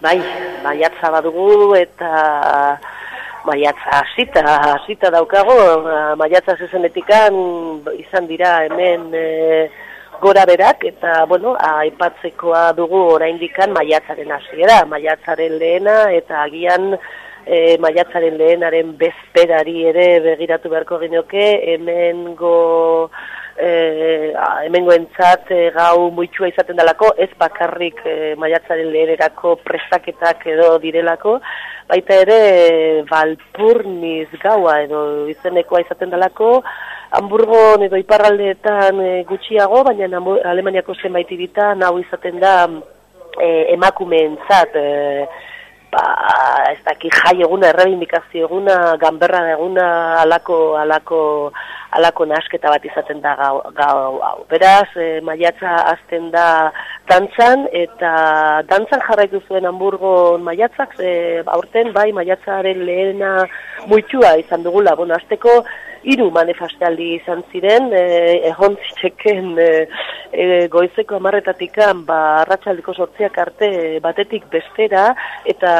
Bai, baiatza badugu eta maiatza hasita, hasita daukago, maiatza zezenetikan izan dira hemen e, gora berak eta bueno, aipatzekoa dugu oraindikan maiatzaren hasiera, maiatzaren lehena eta agian e, maiatzaren lehenaren bezperari ere begiratu beharko ginoke, hemengo e, hemengo entzat e, gau muitxua izaten dalako, ez bakarrik e, maiatzaren lehenerako prestaketak edo direlako, baita ere balpurniz gaua edo izenekoa izaten dalako, Hamburgon edo iparraldeetan e, gutxiago, baina Alemaniako zenbait irita nahu izaten da e, emakumeentzat, e, ba, ez daki jai eguna, errebindikazio eguna, ganberra eguna, alako, alako, alako nasketa bat izaten da gau, hau. Beraz, e, maiatza azten da dantzan, eta dantzan jarraitu zuen Hamburgo maiatzak, e, aurten bai maiatzaren lehena muitua izan dugula, bueno, azteko hiru manifestaldi izan ziren, e, egon zitzeken e, e, goizeko amarretatikan, ba, arratsaldiko sortziak arte batetik bestera, eta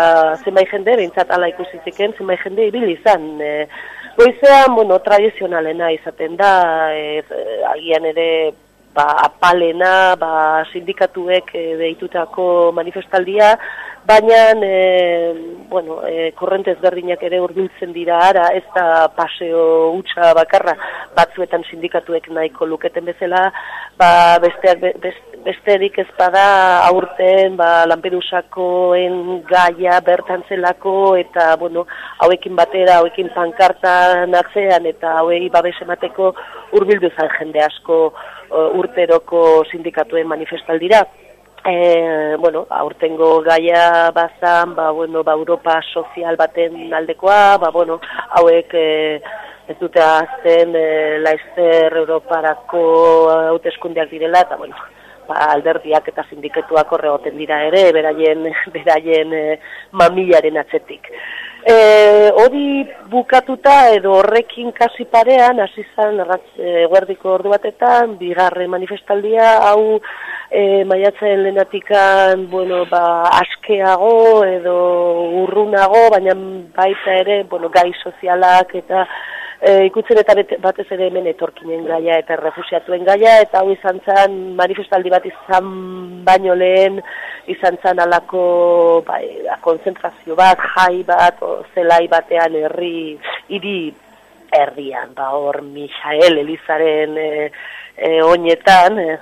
zenbait jende, behintzat ala ikusitzeken, zenbait jende ibili izan, e, Goizean, bueno, tradizionalena izaten da, e, agian ere ba, apalena, ba, sindikatuek e, deitutako manifestaldia, baina e, bueno, e, korrentez berdinak ere urbiltzen dira ara, ez da paseo utxa bakarra. Batzuetan sindikatuek nahiko luketen bezala, ba, besteak, best, besterik ez bada aurten ba, Lampedusakoen gaia bertan zelako eta bueno, hauekin batera, hauekin pankarta natzean eta hauei babes emateko urbildu zan jende asko uh, urteroko sindikatuen manifestaldira. E, bueno, aurtengo gaia bazan, ba, bueno, ba, Europa sozial baten aldekoa, ba, bueno, hauek e, ez dute azten e, laizzer Europarako hauteskundeak direla, eta bueno, ba, alderdiak eta sindiketuak horregoten dira ere, beraien, beraien e, mamilaren atzetik. E, hori bukatuta edo horrekin kasi parean, hasi zan e, guardiko ordu batetan, bigarre manifestaldia, hau e, maiatzen lehenatikan, bueno, ba, askeago edo urrunago, baina baita ere, bueno, gai sozialak eta e, ikutzen eta batez ere hemen etorkinen gaia eta refusiatuen gaia, eta hau izan zen manifestaldi bat izan baino lehen, izan zen alako bai, konzentrazio bat, jai bat, o, zelai batean herri, hiri herrian, ba hor Michael Elizaren e, e, oinetan, e,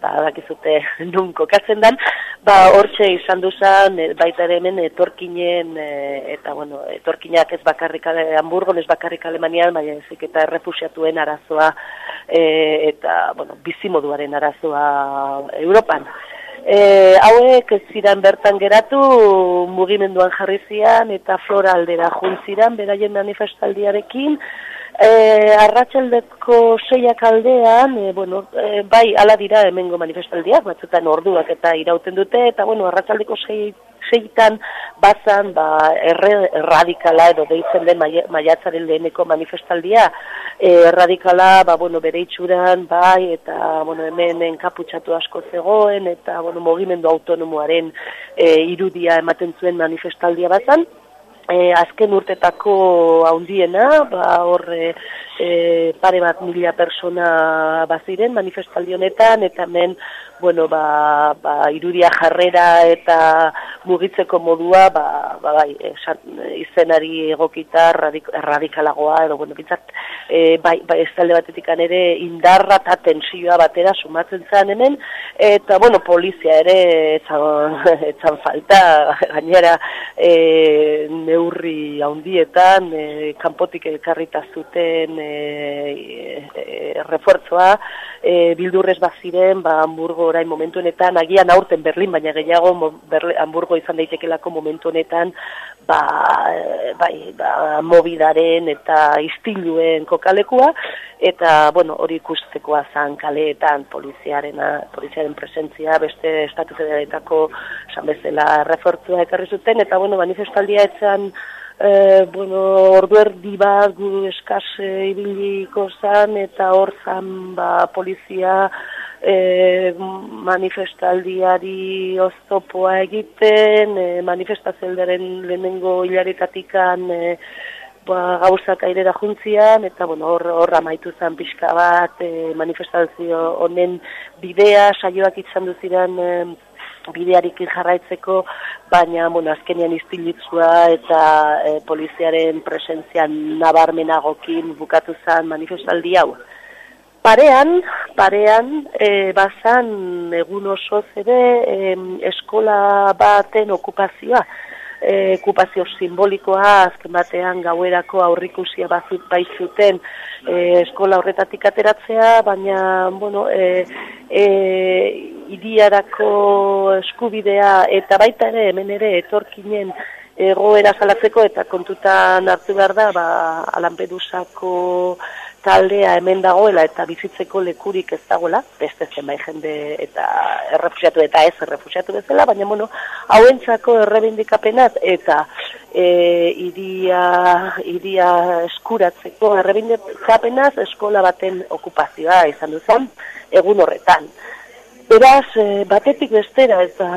ba, dakizute nun kokatzen dan, ba, hortxe izan duzan, e, baita ere hemen etorkinen, e, eta, bueno, etorkinak ez bakarrik ale, Hamburgon ez bakarrik Alemanian, baina ezik eta errefusiatuen arazoa, e, eta, bueno, bizimoduaren arazoa Europan. E, hauek ziren bertan geratu mugimenduan jarri zian eta flora aldera juntziran beraien manifestaldiarekin E, arratxaldeko seiak aldean, e, bueno, e, bai, ala dira hemengo manifestaldiak, batzutan orduak eta irauten dute, eta bueno, arratxaldeko sei, seitan bazan, ba, erre, erradikala edo deitzen den maiatzaren leheneko manifestaldia, e, erradikala, ba, bueno, bere itxuran, bai, eta, bueno, hemen enkaputxatu asko zegoen, eta, bueno, mogimendu autonomoaren e, irudia ematen zuen manifestaldia bazan, e, azken urtetako haundiena, ba, hor e, pare bat mila persona baziren manifestaldi honetan, eta hemen bueno, ba, ba, irudia jarrera eta mugitzeko modua, ba, ba, bai, esan, izenari egokita radikalagoa, edo, bueno, bintzat, e, bai, bai, ez talde batetik ere indarra eta tensioa batera sumatzen zen hemen, eta, bueno, polizia ere, etzan, etzan falta, gainera, e, neurri haundietan, e, kanpotik elkarrita zuten e, e, refuerzoa, e, bildurrez baziren, ba, Hamburgo orain momentu honetan, agian aurten Berlin, baina gehiago Berli, Hamburgo izan daitekelako momentu honetan, ba, bai, ba, mobidaren eta istiluen kokalekua, eta, bueno, hori ikustekoa zan kaleetan poliziaren, poliziaren presentzia, beste estatu federaletako, esan bezala, refortzua ekarri zuten, eta, bueno, manifestaldia etzan, e, bueno, ordu erdi bat gu eskase ibiliko zan, eta hor zan, ba, polizia, e, manifestaldiari oztopoa egiten, e, manifestazioaren lehenengo hilaretatikan e, ba, gauzak airera juntzian, eta bueno, horra hor amaitu zen pixka bat e, manifestazio honen bidea, saioak izan duziren e, bidearik jarraitzeko, baina bueno, azkenian iztilitzua eta e, poliziaren presentzian nabarmenagokin bukatu zen manifestaldi hau. Parean, parean, e, bazan egun oso zede e, eskola baten okupazioa. E, okupazio simbolikoa azken batean gauerako aurrikusia bazut baitzuten e, eskola horretatik ateratzea, baina, bueno, e, e, idiarako eskubidea eta baita ere, hemen ere, etorkinen egoera salatzeko eta kontutan hartu behar da, ba, Alampedusako taldea hemen dagoela eta bizitzeko lekurik ez dagoela, beste zenbait jende eta errefusiatu eta ez errefusiatu bezala, baina bueno, hauentzako errebindikapenaz eta e, iria, iria eskuratzeko errebindikapenaz eskola baten okupazioa izan duzan egun horretan. Beraz, e, batetik bestera eta,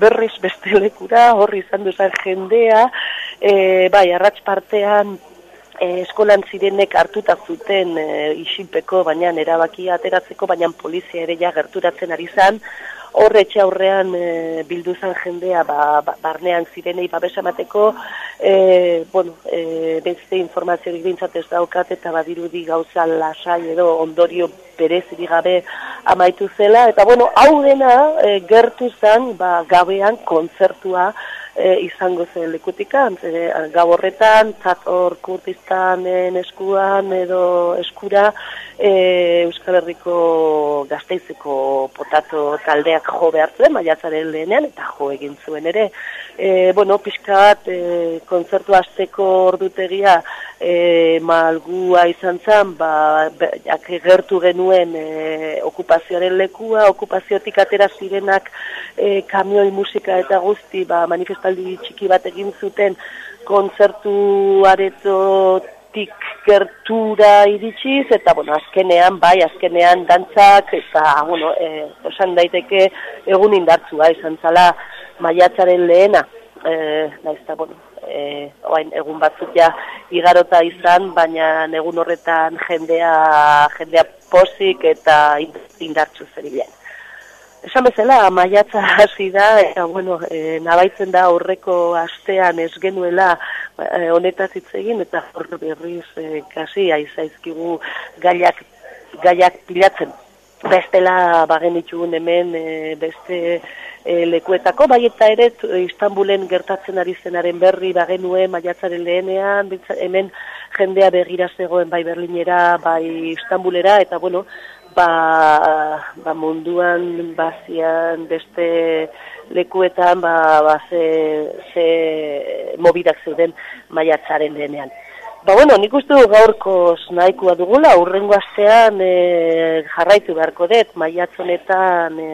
berriz beste lekura horri izan duzan jendea, e, bai, arratz partean e, eskolan zirenek hartuta zuten e, isilpeko, baina erabakia ateratzeko, baina polizia ere ja gerturatzen ari zan, horre aurrean e, bildu zan jendea ba, ba, barnean zirenei babesamateko, e, bueno, e, beste informazio bintzat ez daukat eta badirudi gauza lasai edo ondorio berezirik gabe amaitu zela, eta bueno, hau dena e, gertu zan ba, gabean kontzertua, e, izango zen lekutikan, e, gau horretan, tator kurtistanen eskuan edo eskura e, Euskal Herriko gazteizeko potato taldeak jo behar zuen, maiatzaren lehenean, eta jo egin zuen ere. E, bueno, pixkat, e, kontzertu azteko ordutegia e, malgua izan zen, ba, jak gertu genuen e, okupazioaren lekua, okupaziotik atera zirenak e, kamioi musika eta guzti ba, manifestaldi txiki bat egin zuten kontzertu aretotik gertura iritsiz, eta bueno, azkenean, bai, azkenean dantzak, eta, bueno, e, osan daiteke egun indartzua izan zala, maiatzaren lehena, e, naiz bueno, e, oain, egun batzuk ja igarota izan, baina egun horretan jendea, jendea posik eta indartzu zerilean. Esan bezala, maiatza hasi da, eta bueno, e, nabaitzen da aurreko astean ez genuela e, honetaz hitz egin, eta hor berriz e, kasi aizaizkigu gaiak, gaiak pilatzen. Bestela bagen hemen e, beste e, lekuetako, bai eta ere Istanbulen gertatzen ari zenaren berri bagenue maiatzaren lehenean, hemen jendea begira zegoen bai Berlinera, bai Istanbulera, eta bueno, ba, ba munduan bazian beste lekuetan ba, ba ze, ze mobidak zeuden maiatzaren lehenean. Ba, bueno, nik uste du gaurko nahikoa dugula, urrengo astean e, jarraitu beharko dut, maiatzonetan e,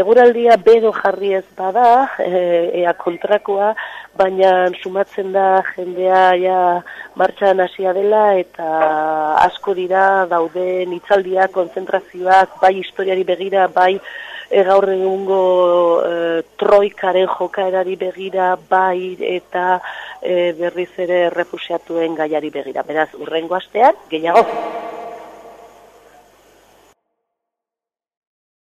eguraldia bedo jarri ez bada, e, ea kontrakoa, baina sumatzen da jendea ja martxan hasia dela eta asko dira dauden itzaldia, konzentrazioak, bai historiari begira, bai e, gaur egungo e, troikaren jokaerari begira bai eta e, berriz ere refusiatuen gaiari begira. Beraz, urrengo astean, gehiago.